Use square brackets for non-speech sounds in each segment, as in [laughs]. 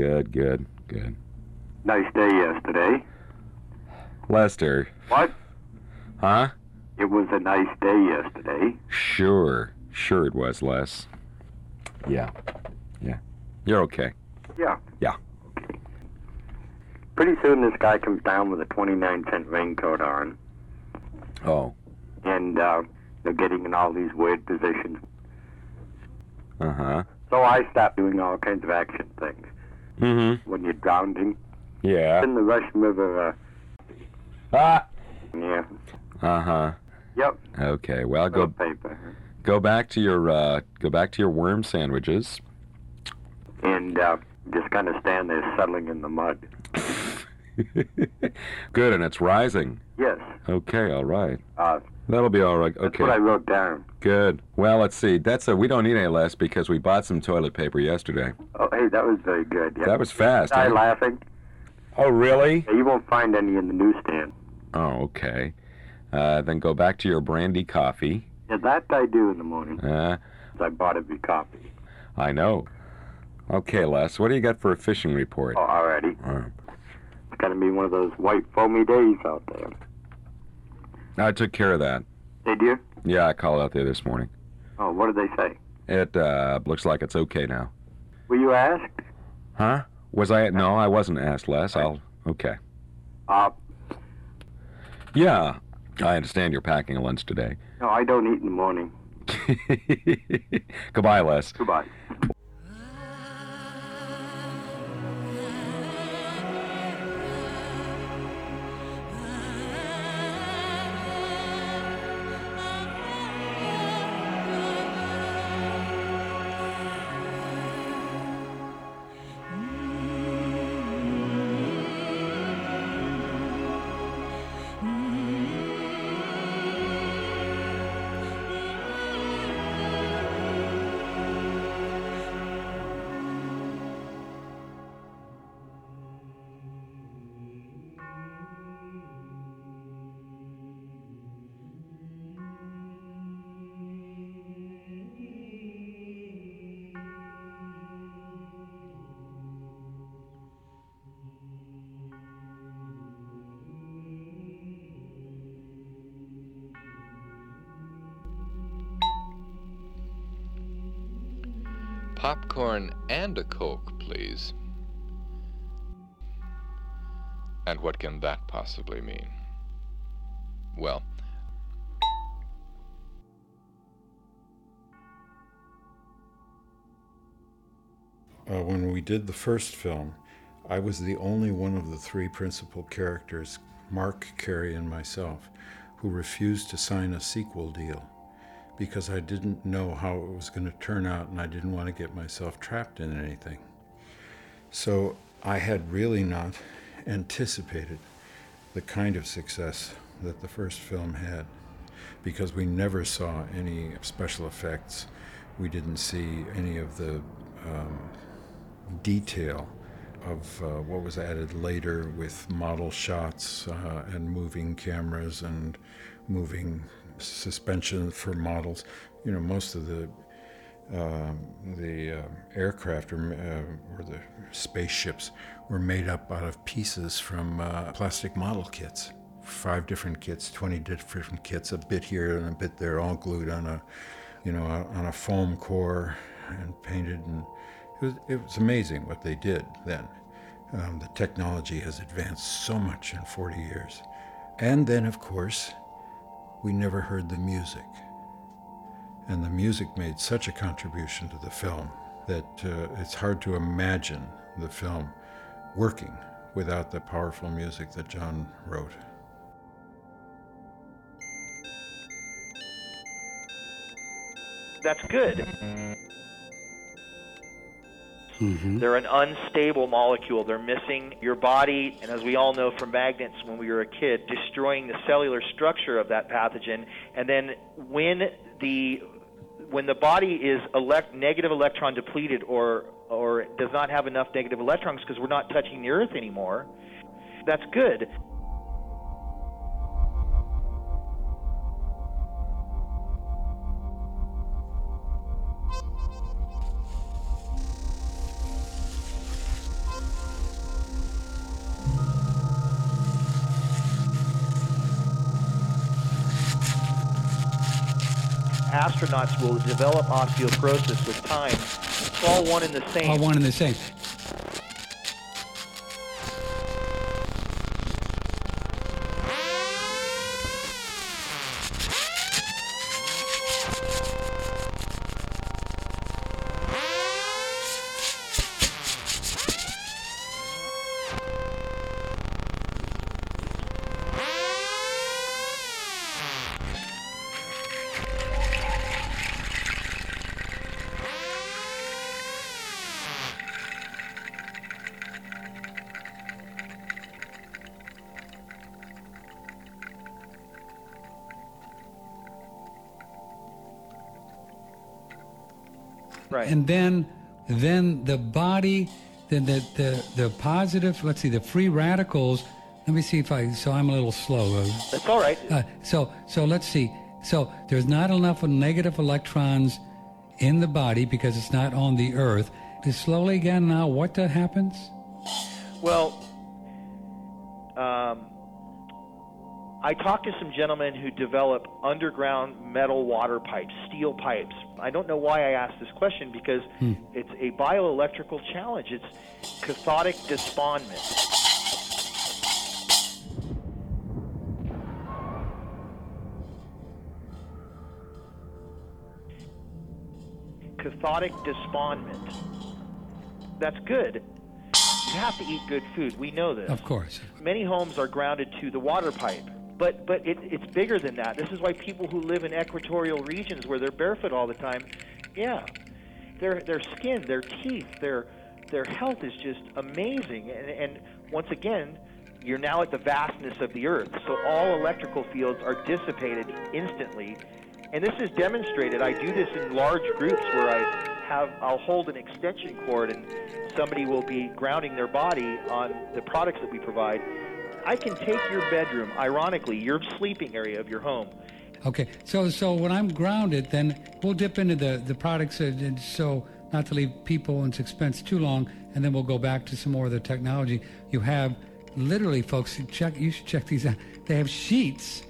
Good, good, good. Nice day yesterday. Lester. What? Huh? It was a nice day yesterday. Sure. Sure it was, Les. Yeah. Yeah. You're okay. Yeah. Yeah. Okay. Pretty soon this guy comes down with a 29 cent raincoat on, Oh. and uh, they're getting in all these weird positions. Uh huh. So I stopped doing all kinds of action things. Mm-hmm. When you're drowning Yeah. in the Russian River, uh, Ah. yeah. Uh huh. Yep. Okay. Well, go paper. go back to your uh, go back to your worm sandwiches. And uh, just kind of stand there settling in the mud. [laughs] Good, and it's rising. Yes. Okay. All right. Uh, That'll be all right. Okay. that's what I wrote down. Good. Well, let's see. That's a we don't need any less because we bought some toilet paper yesterday. Oh, hey, that was very good. Yeah. That was fast. Guy huh? laughing. Oh, really? Yeah, you won't find any in the newsstand. Oh, okay. Uh, then go back to your brandy coffee. Yeah, that I do in the morning. Uh, I bought every copy. I know. Okay, Les, what do you got for a fishing report? Oh, already. Uh, It's gonna be one of those white foamy days out there. I took care of that. Did you? Yeah, I called out there this morning. Oh, what did they say? It uh, looks like it's okay now. Were you asked? Huh? Was I? No, I wasn't asked, Les. I'll. Okay. Uh, Yeah, I understand you're packing a lunch today. no, I don't eat in the morning. [laughs] Goodbye, Les. Goodbye. Popcorn and a Coke, please. And what can that possibly mean? Well, Uh, when we did the first film, I was the only one of the three principal characters, Mark, Carrie, and myself, who refused to sign a sequel deal because I didn't know how it was going to turn out and I didn't want to get myself trapped in anything. So I had really not anticipated the kind of success that the first film had because we never saw any special effects. We didn't see any of the um, detail of uh, what was added later with model shots uh, and moving cameras and moving suspension for models. You know, most of the um the uh, aircraft or, uh, or the spaceships were made up out of pieces from uh, plastic model kits. Five different kits, 20 different kits, a bit here and a bit there, all glued on a, you know, on a foam core and painted. And it was, it was amazing what they did then. Um, the technology has advanced so much in 40 years. And then, of course, we never heard the music. And the music made such a contribution to the film that uh, it's hard to imagine the film working without the powerful music that John wrote. That's good. Mm-hmm. They're an unstable molecule. They're missing your body, and as we all know from magnets when we were a kid, destroying the cellular structure of that pathogen. And then when the when the body is elect, negative electron depleted or or does not have enough negative electrons because we're not touching the earth anymore, that's good. Astronauts will develop osteoporosis with time. It's all one and the same. All one and the same. Right. and then then the body then the, the the positive let's see the free radicals let me see if i so i'm a little slow uh, That's all right. uh, so so let's see so there's not enough of negative electrons in the body because it's not on the earth Is slowly again now what that happens Well, um, I talked to some gentlemen who develop underground metal water pipes, steel pipes. I don't know why I asked this question because hmm. it's a bioelectrical challenge. It's cathodic disbondment. Cathodic disbondment. That's good. You have to eat good food. We know this of course many homes are grounded to the water pipe. But but it, it's bigger than that. This is why people who live in equatorial regions where they're barefoot all the time, yeah, their their skin, their teeth, their their health is just amazing. And, and once again, you're now at the vastness of the earth. So all electrical fields are dissipated instantly. And this is demonstrated. I do this in large groups where I have I'll hold an extension cord and somebody will be grounding their body on the products that we provide. I can take your bedroom, ironically, your sleeping area of your home. Okay, so so when I'm grounded, then we'll dip into the the products, uh, and so not to leave people in suspense too long, and then we'll go back to some more of the technology. You have literally, folks, check. You should check these out. They have sheets.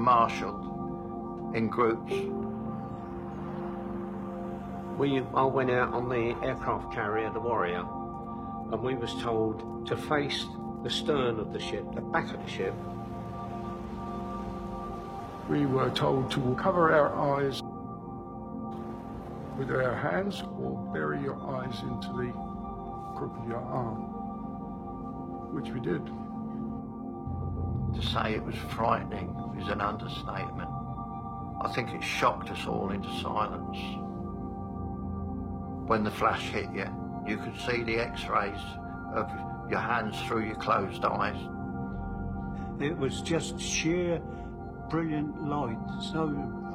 Marshalled in groups. We all went out on the aircraft carrier, the Warrior, and we was told to face the stern of the ship, the back of the ship. We were told to cover our eyes with our hands or bury your eyes into the crook of your arm, which we did. To say it was frightening is an understatement. I think it shocked us all into silence. When the flash hit you, you could see the x-rays of your hands through your closed eyes. It was just sheer brilliant light. So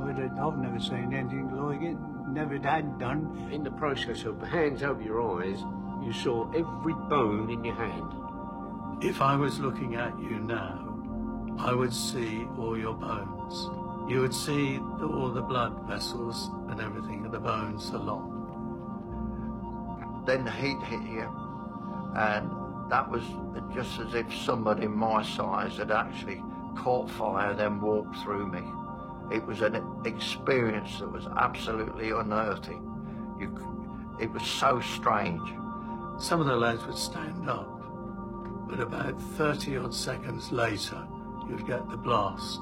I'd, I've never seen anything like it. Never had done. In the process of hands over your eyes, you saw every bone in your hand. If I was looking at you now, I would see all your bones. you would see all the blood vessels and everything and the bones along. Then the heat hit you, and that was just as if somebody my size had actually caught fire, then walked through me. It was an experience that was absolutely unearthly. You, it was so strange. Some of the lads would stand up, but about 30 odd seconds later, you'd get the blast,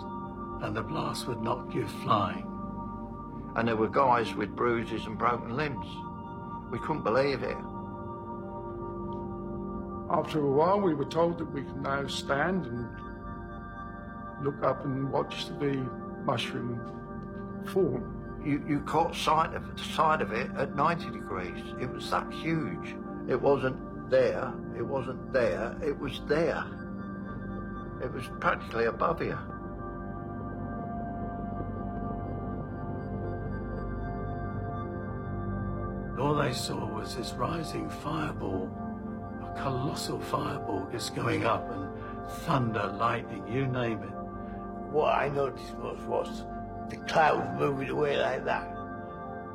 and the blast would knock you flying. And there were guys with bruises and broken limbs. We couldn't believe it. After a while, we were told that we could now stand and look up and watch the mushroom form. You, you caught sight of the side of it at 90 degrees. It was that huge. It wasn't there. It wasn't there. It was there. It was practically above you. All they saw was this rising fireball a colossal fireball just going up and thunder, lightning, you name it. What I noticed was, was the clouds moving away like that.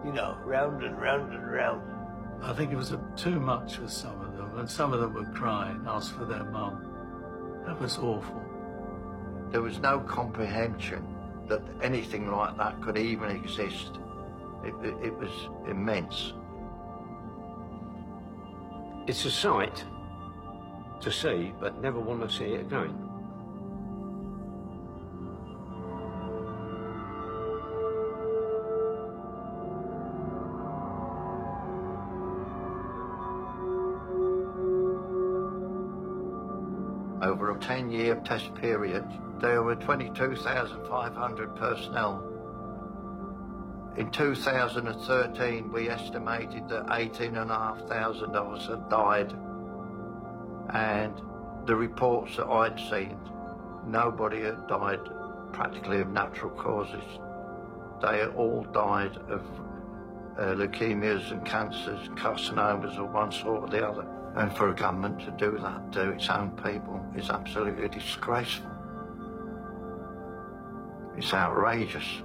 You know, round and round and round. I think it was too much for some of them, and some of them were crying, and ask for their mum. That was awful. There was no comprehension that anything like that could even exist. It, it, it was immense. It's a sight to see, but never want to see it again. Over 10-year test period, there were 22,500 personnel in 2013, we estimated that 18,500 of us had died. And the reports that I'd seen, nobody had died practically of natural causes. They all died of uh, leukemias and cancers, carcinomas of one sort or the other. And for a government to do that to its own people is absolutely disgraceful. It's outrageous.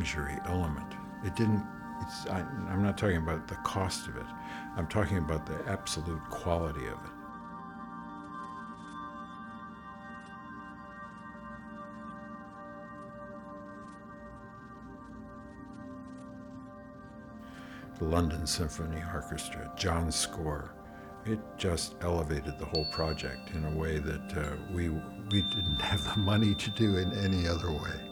Luxury element. It didn't, it's, I, I'm not talking about the cost of it, I'm talking about the absolute quality of it. The London Symphony Orchestra, John's score, it just elevated the whole project in a way that uh, we, we didn't [laughs] have the money to do in any other way.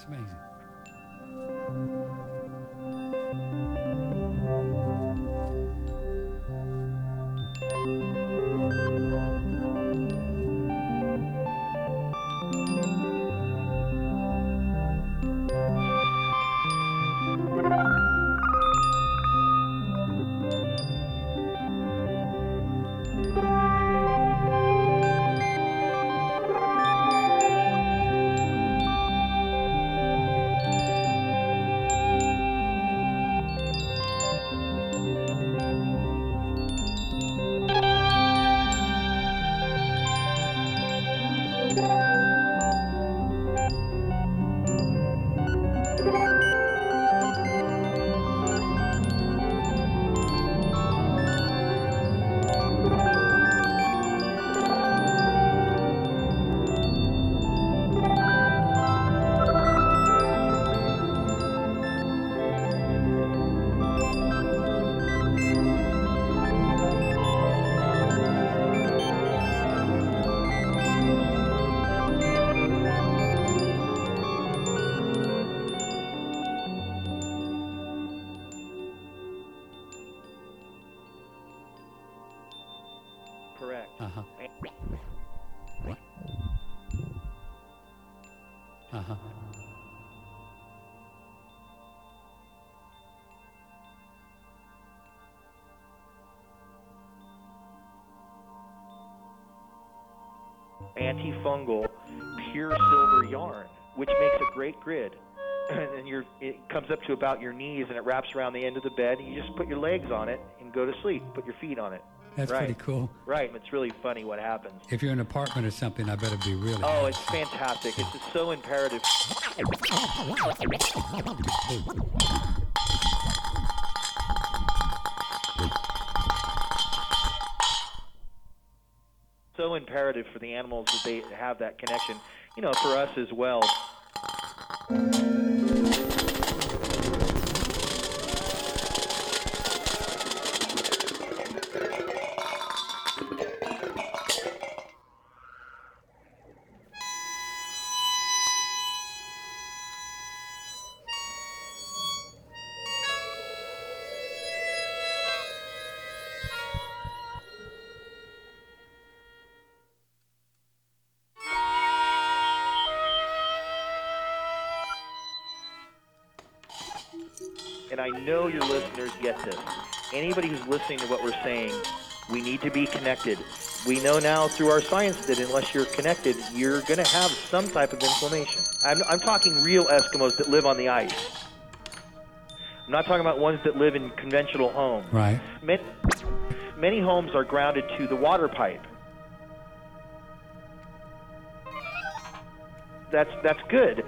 That's amazing. Antifungal pure silver yarn, which makes a great grid. [clears throat] and your it comes up to about your knees and it wraps around the end of the bed. And you just put your legs on it and go to sleep. Put your feet on it. That's right. pretty cool. Right. It's really funny what happens. If you're in an apartment or something, I bet it'd be really. Oh, it's fantastic. It's just so imperative. [laughs] So imperative for the animals that they have that connection. You know, for us as well. I know your listeners get this. Anybody who's listening to what we're saying, we need to be connected. We know now through our science that unless you're connected, you're going to have some type of inflammation. I'm, I'm talking real Eskimos that live on the ice. I'm not talking about ones that live in conventional homes. Right. Many, many homes are grounded to the water pipe. That's that's good.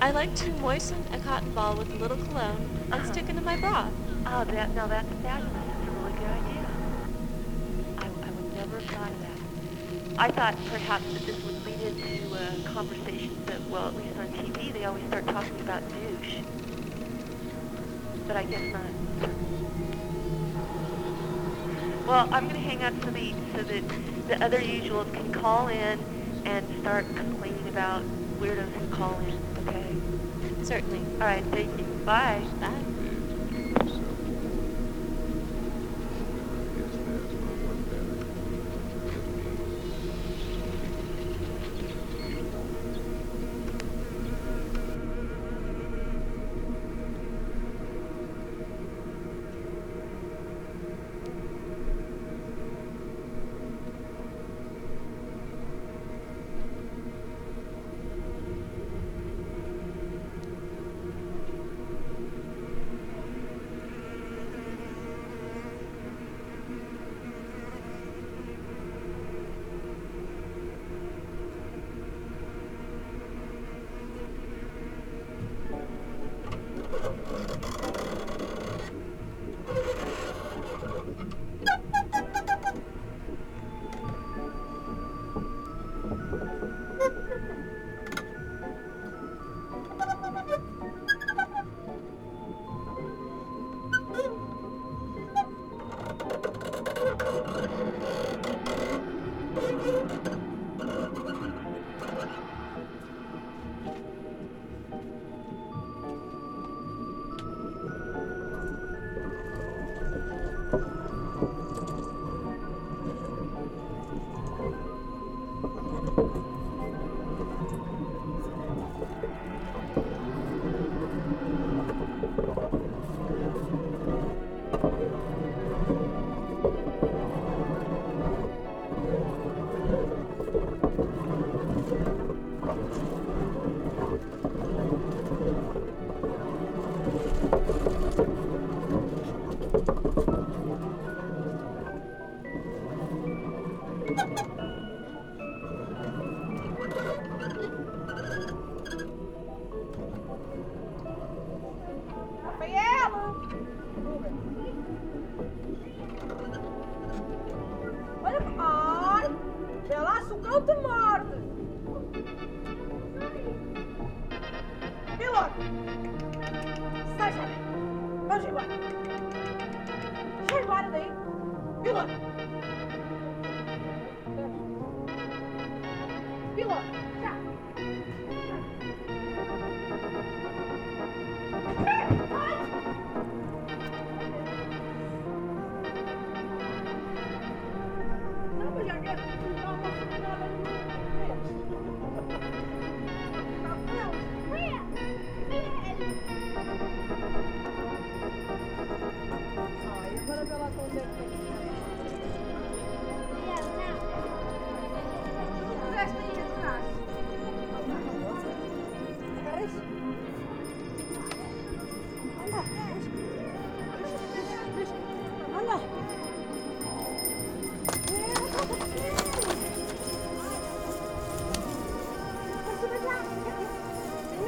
I like to moisten a cotton ball with a little cologne and stick it in my bra. Oh, that, no, that's fabulous. That's a really good idea. I, I would never have thought of that. I thought perhaps that this would lead into uh, conversations that, well, at least on TV, they always start talking about douche. But I guess not. Well, I'm going to hang up so, the, so that the other usuals can call in and start complaining about weirdos who call in? Certainly. All right, thank you. Bye. Bye.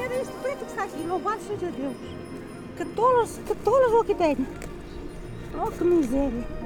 Era este preto que está aqui, louvado seja Deus. Que tolas, que tolas o que tem. Oh, que miséria.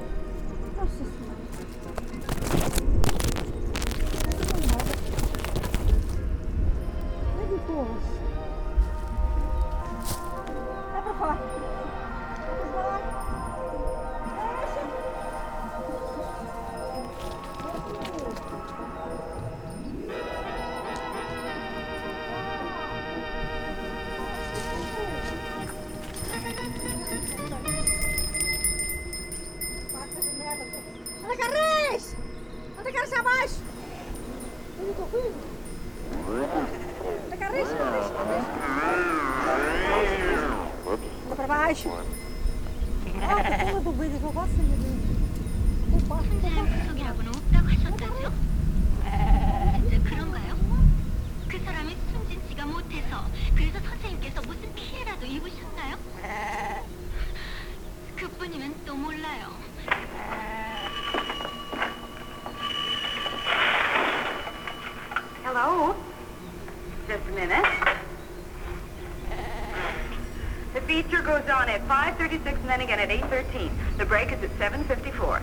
36 and then again at 8.13. The break is at 7.54.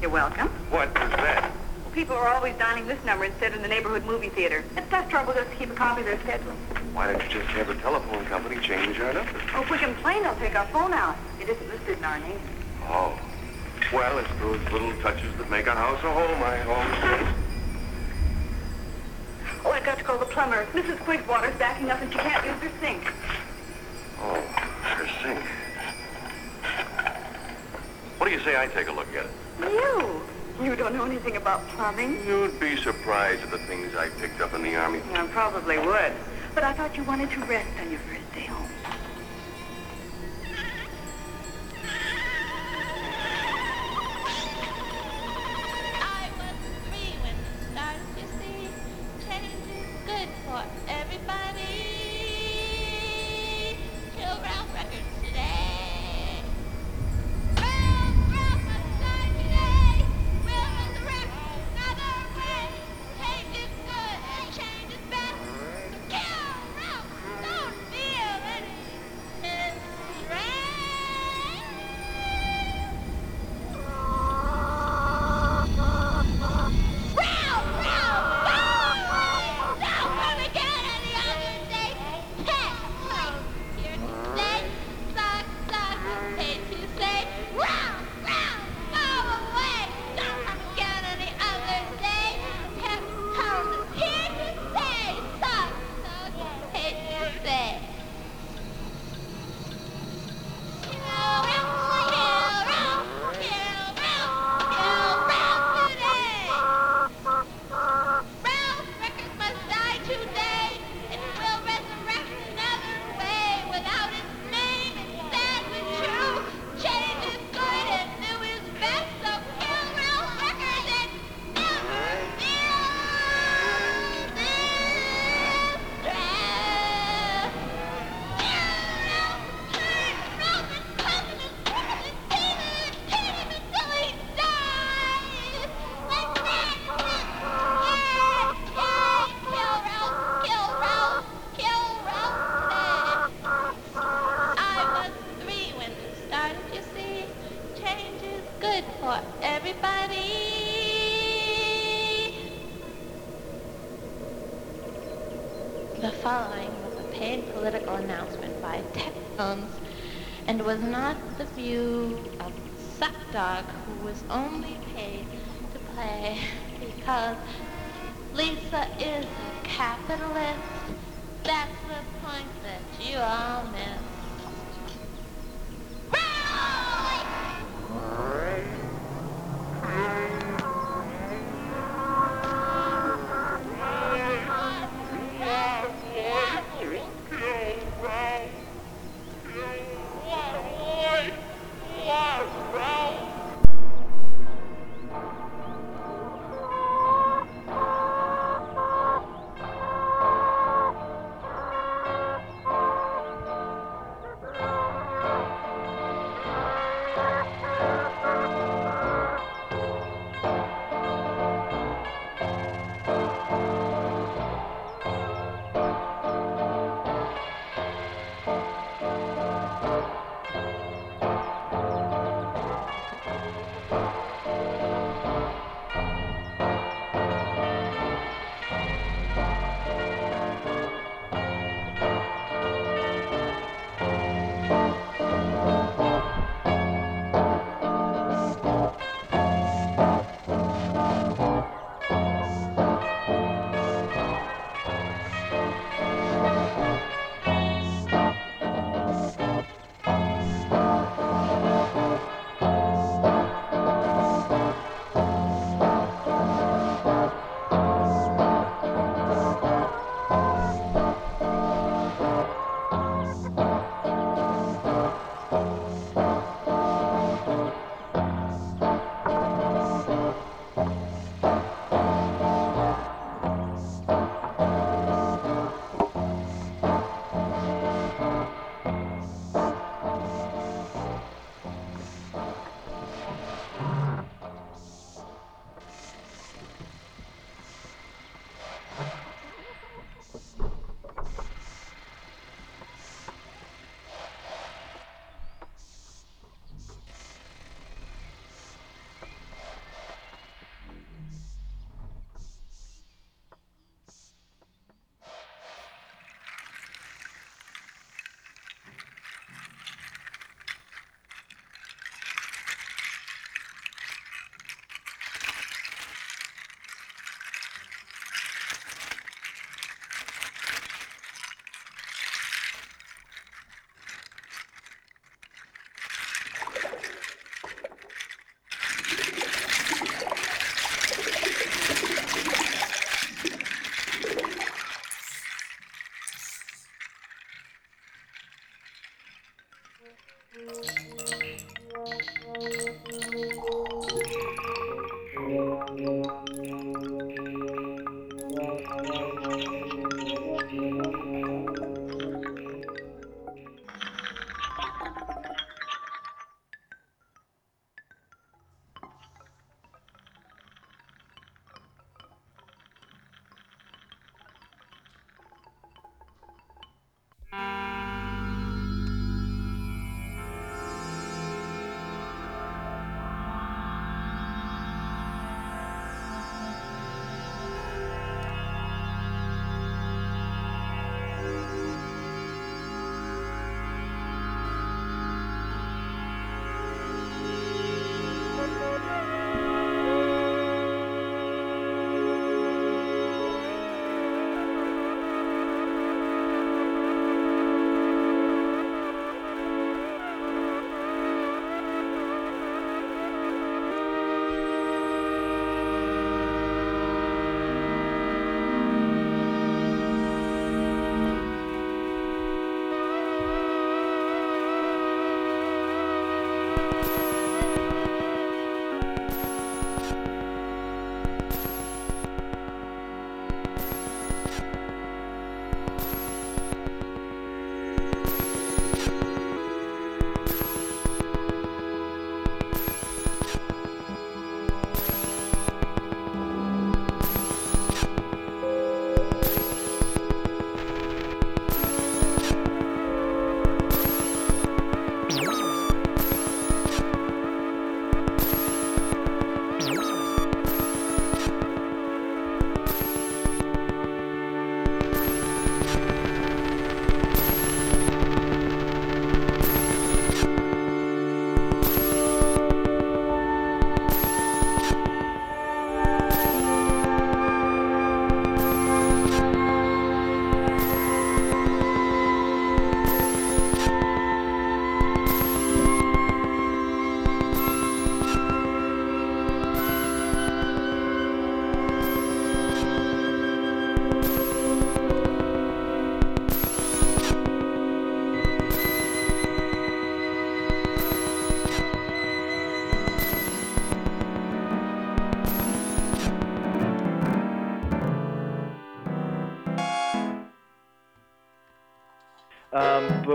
You're welcome. What is that? People are always dining this number instead of the neighborhood movie theater. It's best trouble just to keep a copy of their schedule. Why don't you just have a telephone company change our number? Oh, if we complain, they'll take our phone out. It isn't listed in our name. Oh. Well, it's those little touches that make a house a home, I always Oh, I've got to call the plumber. Mrs. Quigwater's backing up and she can't use her sink. Oh, her sink. What do you say I take a look at it? You? You don't know anything about plumbing? You'd be surprised at the things I picked up in the Army. I probably would. But I thought you wanted to rest on your first day home. Thank you.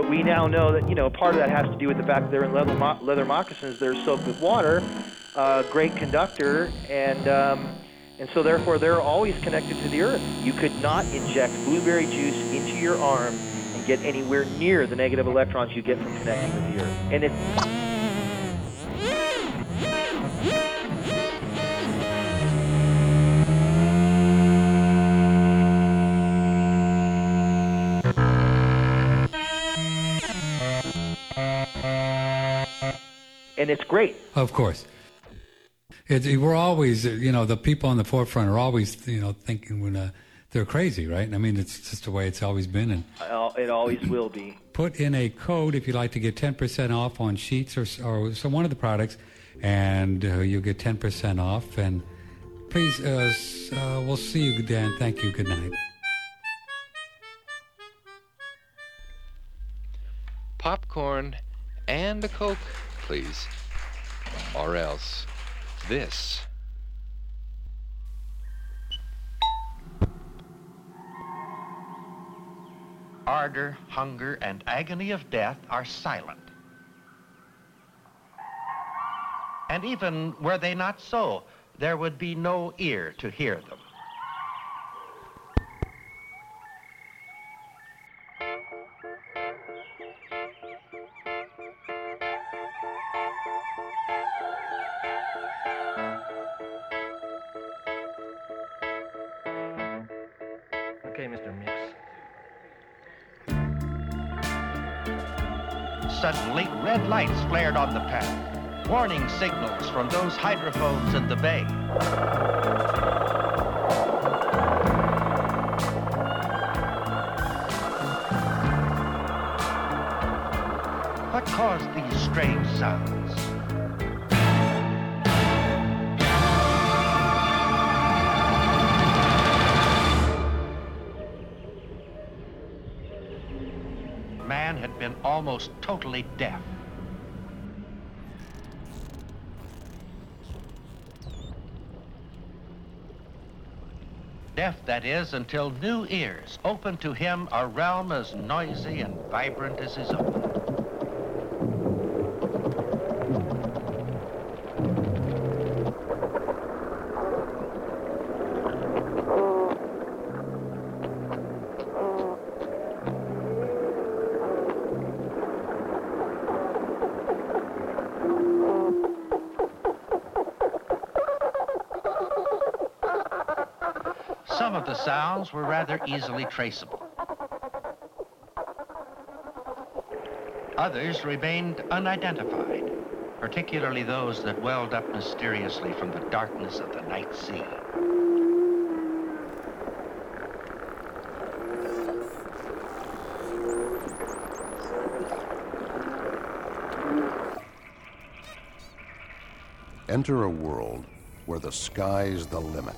We now know that you know part of that has to do with the fact that they're in leather, mo- leather moccasins. They're soaked with water, uh, great conductor, and um, and so therefore they're always connected to the earth. You could not inject blueberry juice into your arm and get anywhere near the negative electrons you get from connecting with the earth. And it's and it's great. Of course. It, we're always, you know, the people on the forefront are always, you know, thinking when uh, they're crazy, right? I mean, it's just the way it's always been. And Uh, It always will be. put in a code if you'd like to get 10% off on sheets or, or some one of the products, and uh, you'll get 10% off. And please, uh, uh, we'll see you, Dan. Thank you. Good night. Popcorn and a Coke, please. Or else this. Ardor, hunger, and agony of death are silent. And even were they not so, there would be no ear to hear them. Hydrophones in the bay. What caused these strange sounds? Man had been almost totally deaf. Deaf, that is, until new ears opened to him a realm as noisy and vibrant as his own. Some of the sounds were rather easily traceable. Others remained unidentified, particularly those that welled up mysteriously from the darkness of the night sea. Enter a world where the sky's the limit,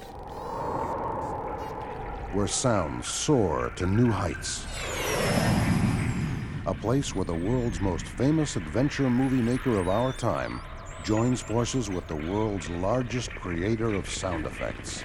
where sounds soar to new heights. A place where the world's most famous adventure movie maker of our time joins forces with the world's largest creator of sound effects.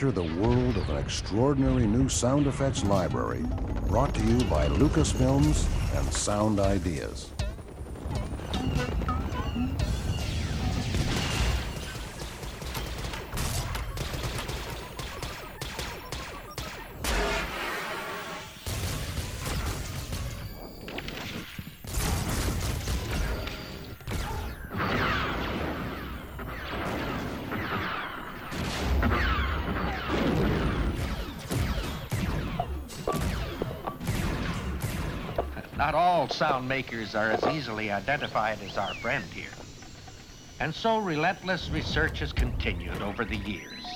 Enter the world of an extraordinary new sound effects library brought to you by Lucasfilms and Sound Ideas. Sound makers are as easily identified as our friend here. And so relentless research has continued over the years.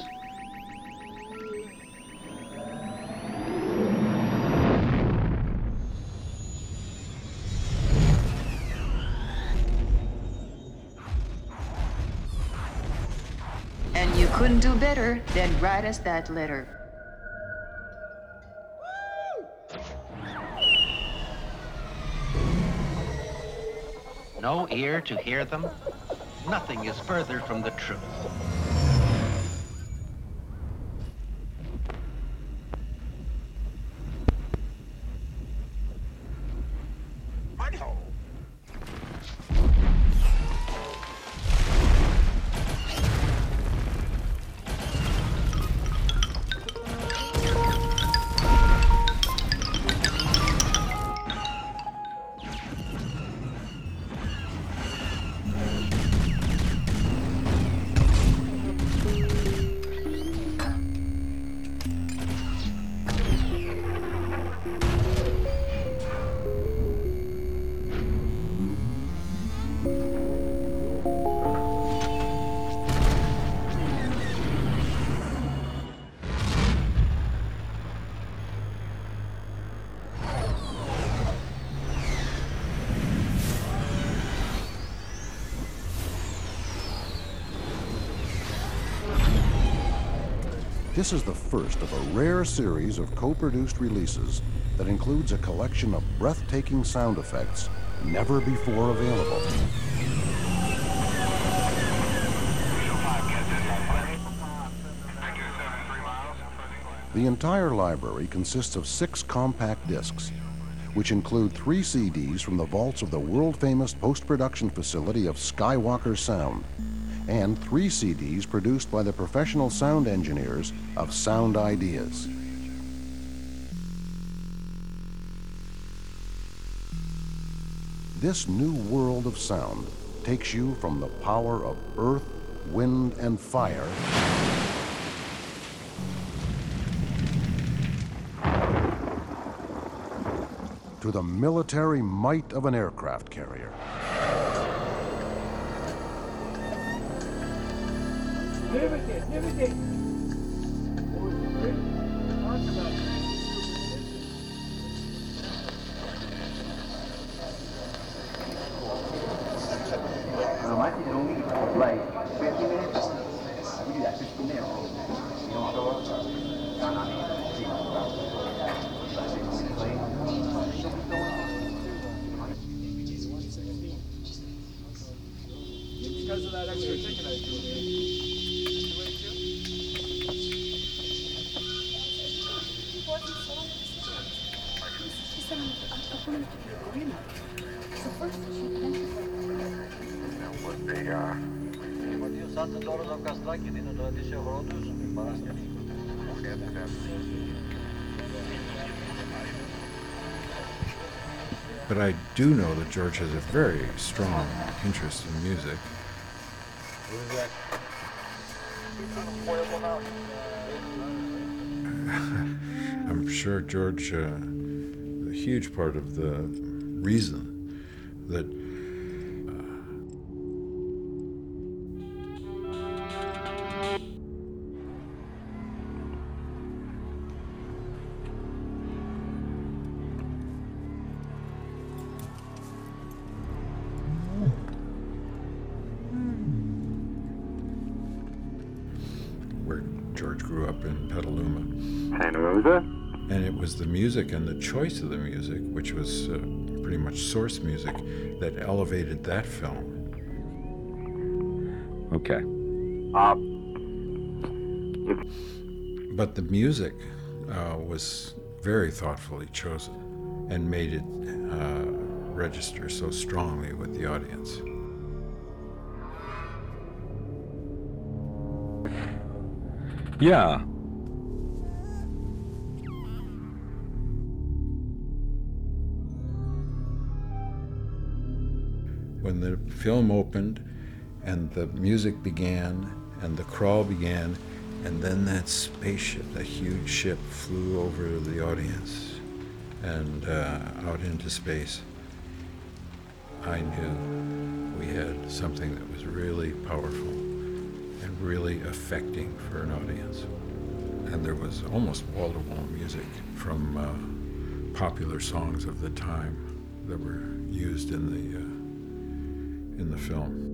And you couldn't do better than write us that letter. No ear to hear them? Nothing is further from the truth. This is the first of a rare series of co-produced releases that includes a collection of breathtaking sound effects never before available. The entire library consists of six compact discs, which include three CDs from the vaults of the world-famous post-production facility of Skywalker Sound, and three CDs produced by the professional sound engineers of Sound Ideas. This new world of sound takes you from the power of earth, wind, and fire to the military might of an aircraft carrier. Liberty, liberty. But I do know that George has a very strong interest in music. [laughs] I'm sure George, uh, a huge part of the reason was the music and the choice of the music, which was uh, pretty much source music, that elevated that film. Okay. Uh, But the music uh, was very thoughtfully chosen and made it uh, register so strongly with the audience. Yeah. When the film opened and the music began and the crawl began, and then that spaceship, that huge ship, flew over the audience and uh, out into space. I knew we had something that was really powerful and really affecting for an audience. And there was almost wall to wall music from uh, popular songs of the time that were used in the, uh, in the film.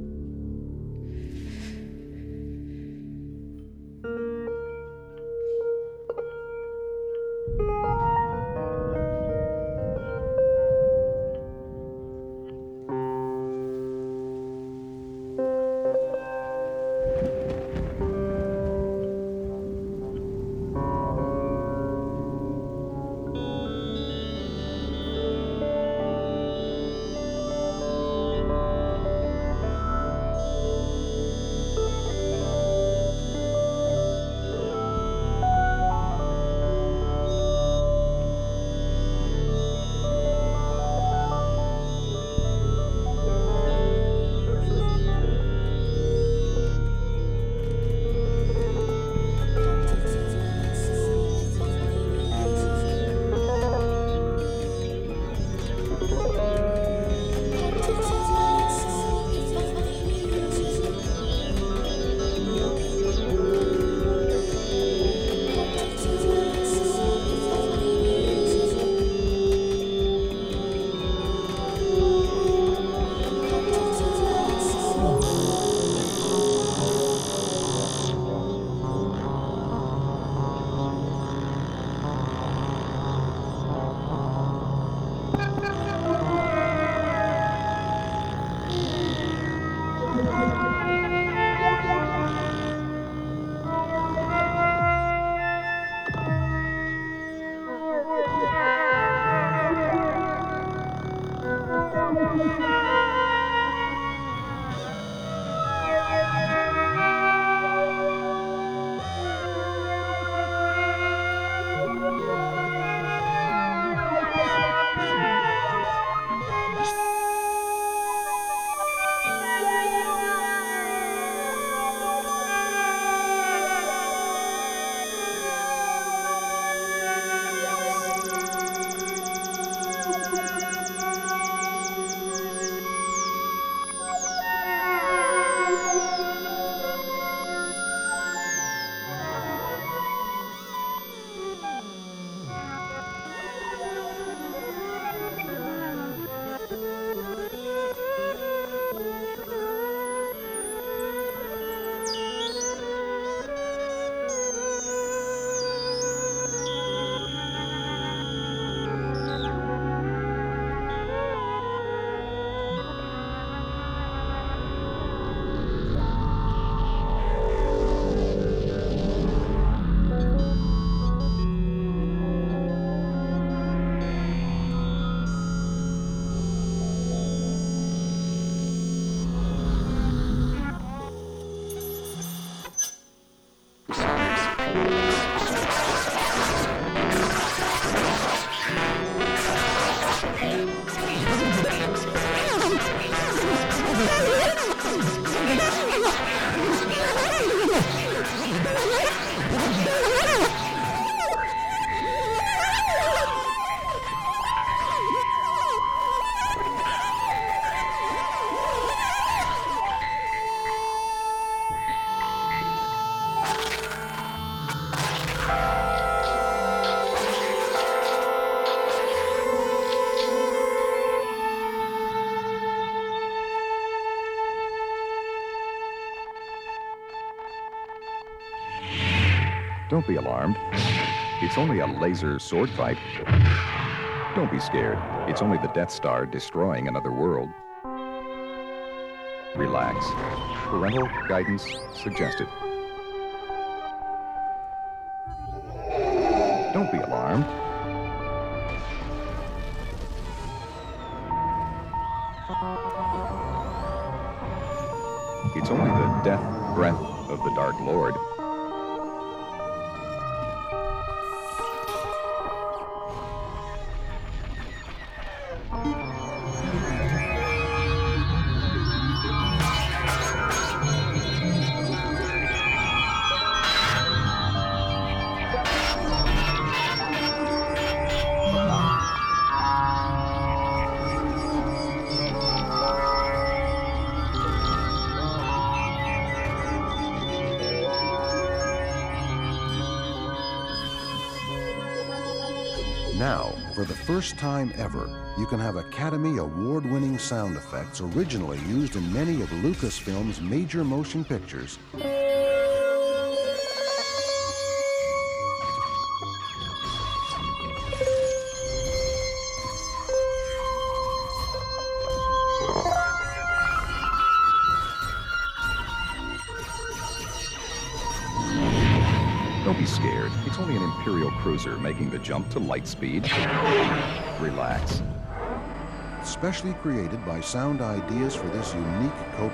Be alarmed. It's only a laser sword fight. Don't be scared. It's only the Death Star destroying another world. Relax. Parental guidance suggested. First time ever, you can have Academy Award winning sound effects originally used in many of Lucasfilm's major motion pictures. Imperial cruiser making the jump to light speed. Relax. Specially created by Sound Ideas for this unique co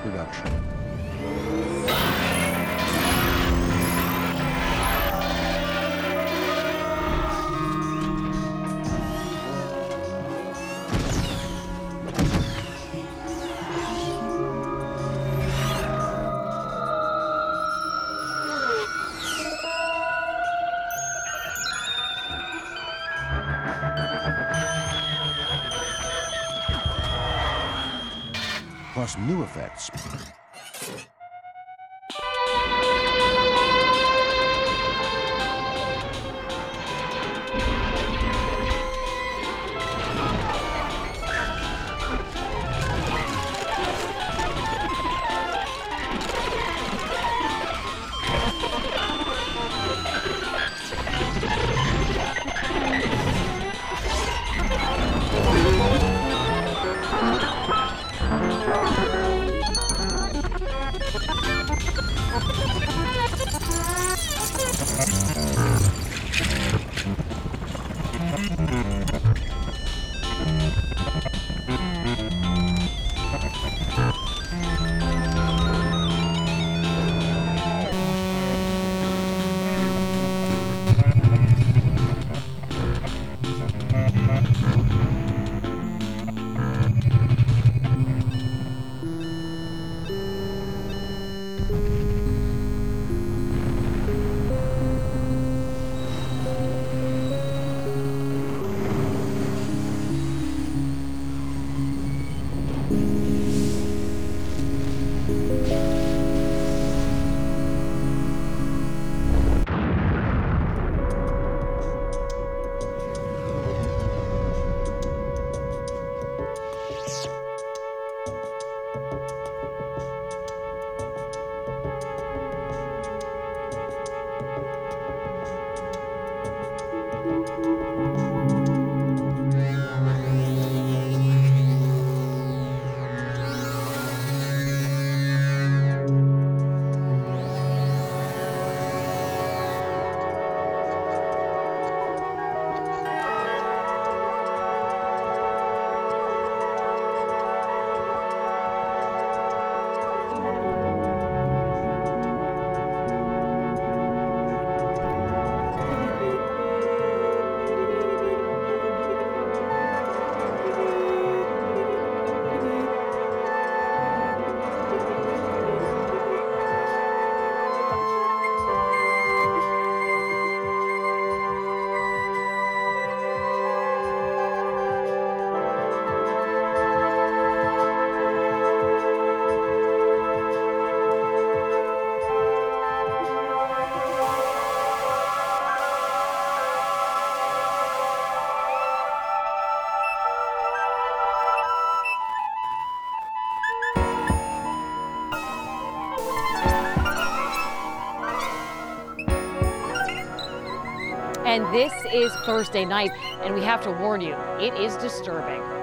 And this is Thursday night, and we have to warn you, it is disturbing.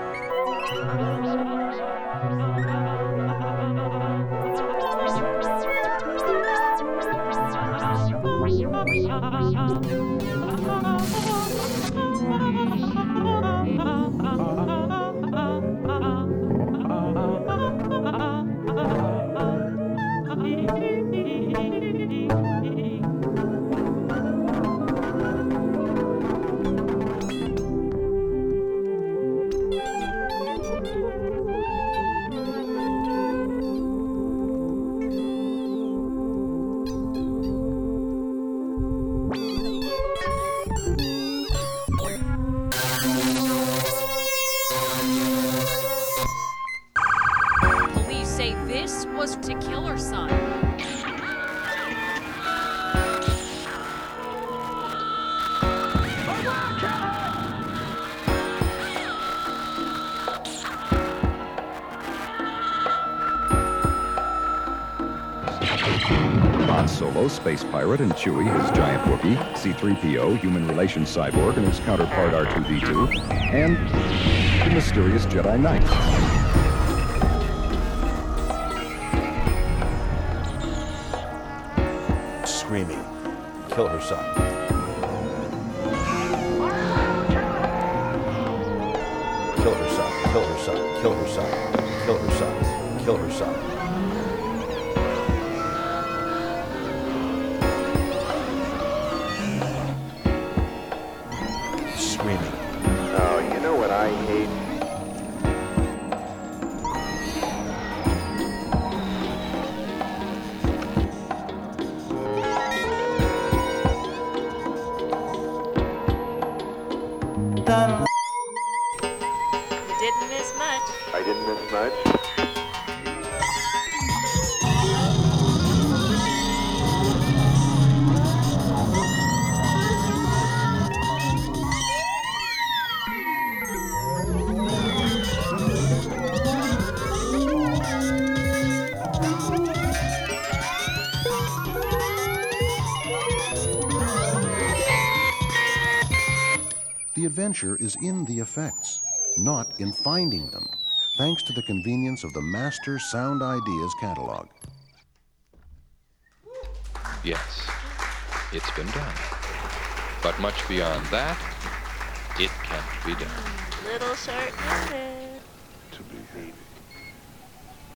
Han Solo, space pirate, and Chewie, his giant Wookiee, C-3PO, human relations cyborg, and his counterpart R2-D2, and the mysterious Jedi Knight. Screaming. Kill her son. Kill her son. Kill her son. Kill her son. Kill her son. Kill her son. Is in the effects, not in finding them, thanks to the convenience of the Master Sound Ideas catalog. Yes, it's been done. But much beyond that, it can't be done. Little short notice. To be hated.